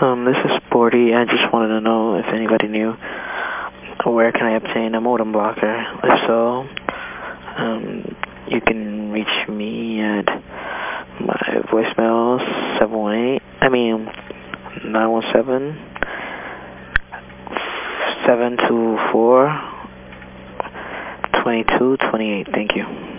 Um, this is Sporty. I just wanted to know if anybody knew where can I obtain a modem blocker. If so, um, you can reach me at my voicemail 718, I mean 917 724 2228. Thank you.